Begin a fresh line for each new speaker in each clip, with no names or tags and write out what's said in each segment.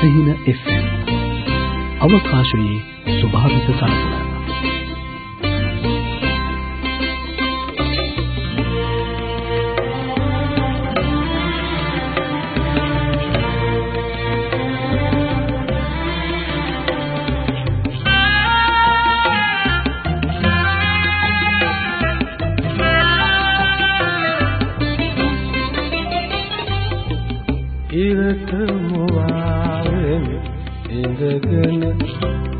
සිහින FM අවකාශයේ ස්වභාවික සලකුණ
ඉඳගෙන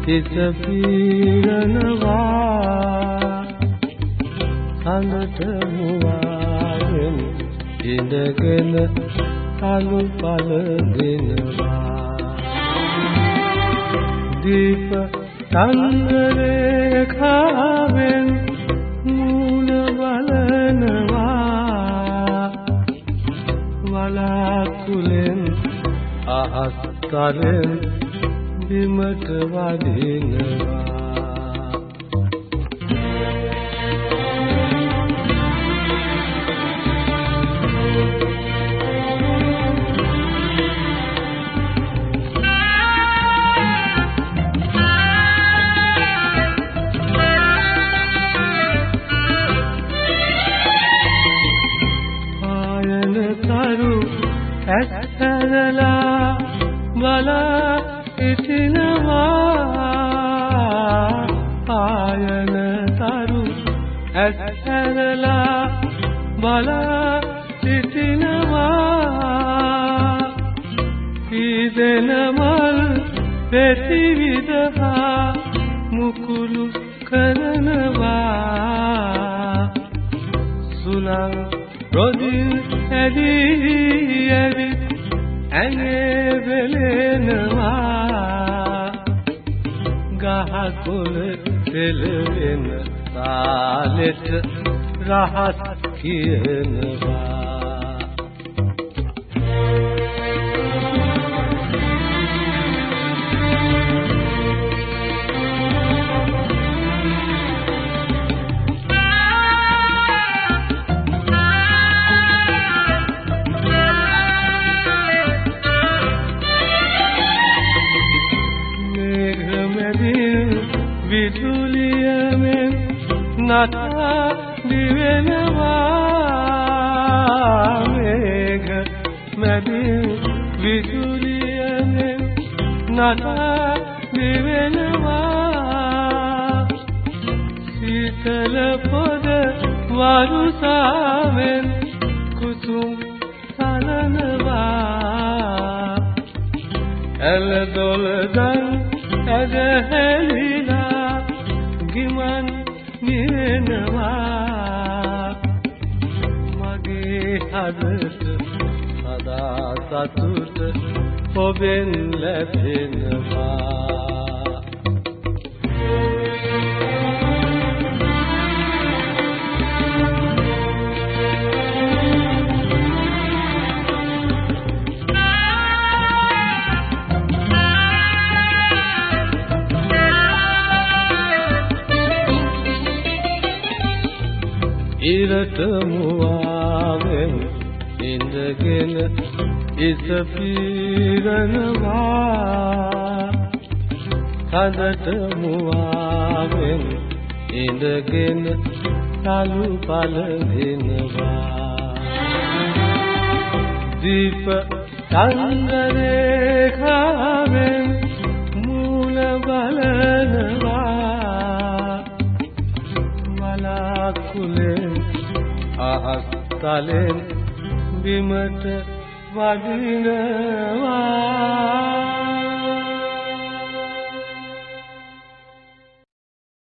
හිත පීරනවා. අඳට මුවාගෙන ඉඳගෙන තලු පල දෙනවා දීප සංගරේ කාවෙන් මූණ බලනවා වලාකුලෙන් අහස්තරෙන් බිමට වදිනවා ඇත්තදලා බලා සිටිනවා ආයන තරු ඇස්හැරලා බලා සිටිනවා. කීදෙන මල් පෙති විදහා මුකුළු කරනවා. සුලං රොදින් ඇදී ඇවිත් ඇනේ වෙලෙනවා ගහකොළ තෙලෙන තාලෙට රහස් කියනවා. විදුලියමෙන් නටා දිවෙනවා. මේක මැදින් විදුලියමෙන් නටා දිවෙනවා. සීතල පොද වරුසාවෙන් කුසුම් සලනවා. ඇලදොල දන් ඇදහැලිලා ගිමන් නිවෙනවා මගේ හදට සදා සතුට ඔබෙන් ලැබෙනවා. ඉරට මුවාවෙන් ඉඳගෙන ඉස පීරනවා. කඳට මුවාවෙන් ඉඳගෙන තලු පලදිනවා දීප සංගරේ කාවෙන් තලෙන් බිමට වදිනවා